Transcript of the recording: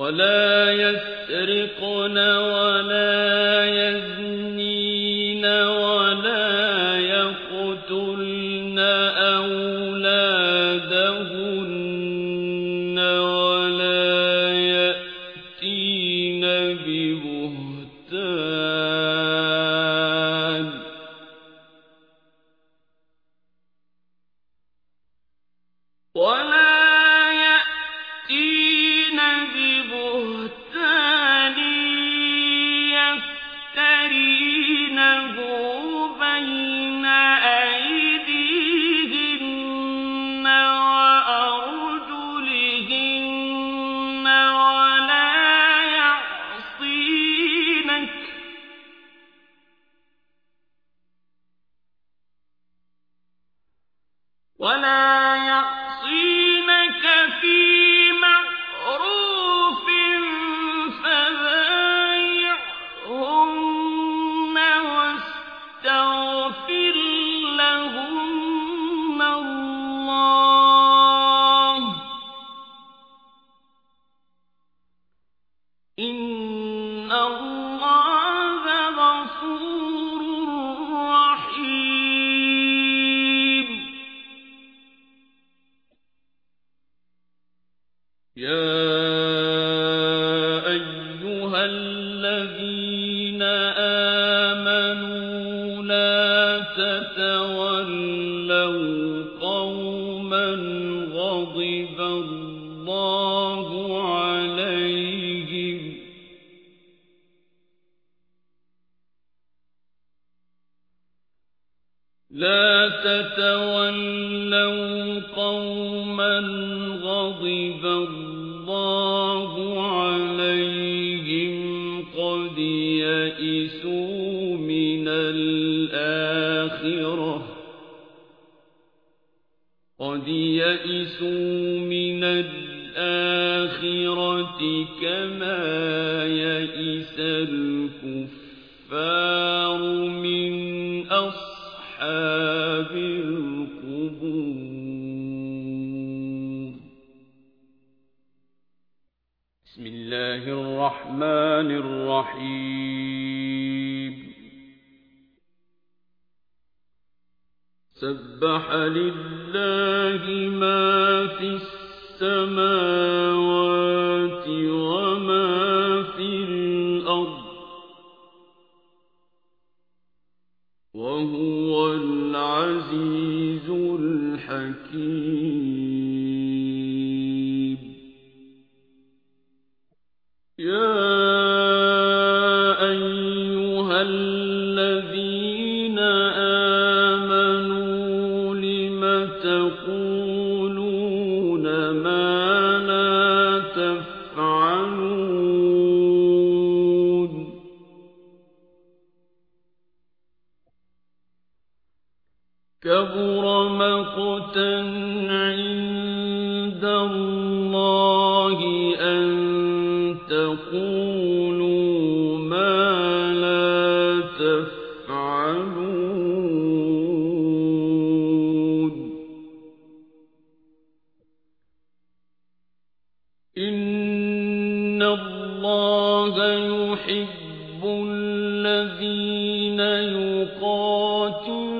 وَلَا يَسْرِقْنَ وَلَا يَزْنِينَ وَلَا يَقْتُلْنَ أَوْلَادَهُنَّ وَلَا يَأْتِينَ بِبُهْتَانٍ الَّذِينَ آمَنُوا لَا تَتَوَلَّوْا قَوْمًا غَضِبَ اللَّهُ عَلَيْهِمْ يَئِسُوا مِنَ الْآخِرَةِ كَمَا يَئِسَ الْكُفَّارُ اللَّهِ الرَّحْمَٰنِ الرَّحِيمِ. سَبَّحَ لِلَّهِ مَا فِي السَّمَاوَاتِ وَمَا يَا أَيُّهَا الَّذِينَ آمَنُوا لِمَ تَقُولُونَ مَا لَا تَفْعَلُونَ كَبُرَ مَقْتًا عِندَ اللَّهِ تَقُولُوا مَا لَا تَفْعَلُونَ. إِنَّ اللَّهَ يُحِبُّ الَّذِينَ يُقَاتِلُونَ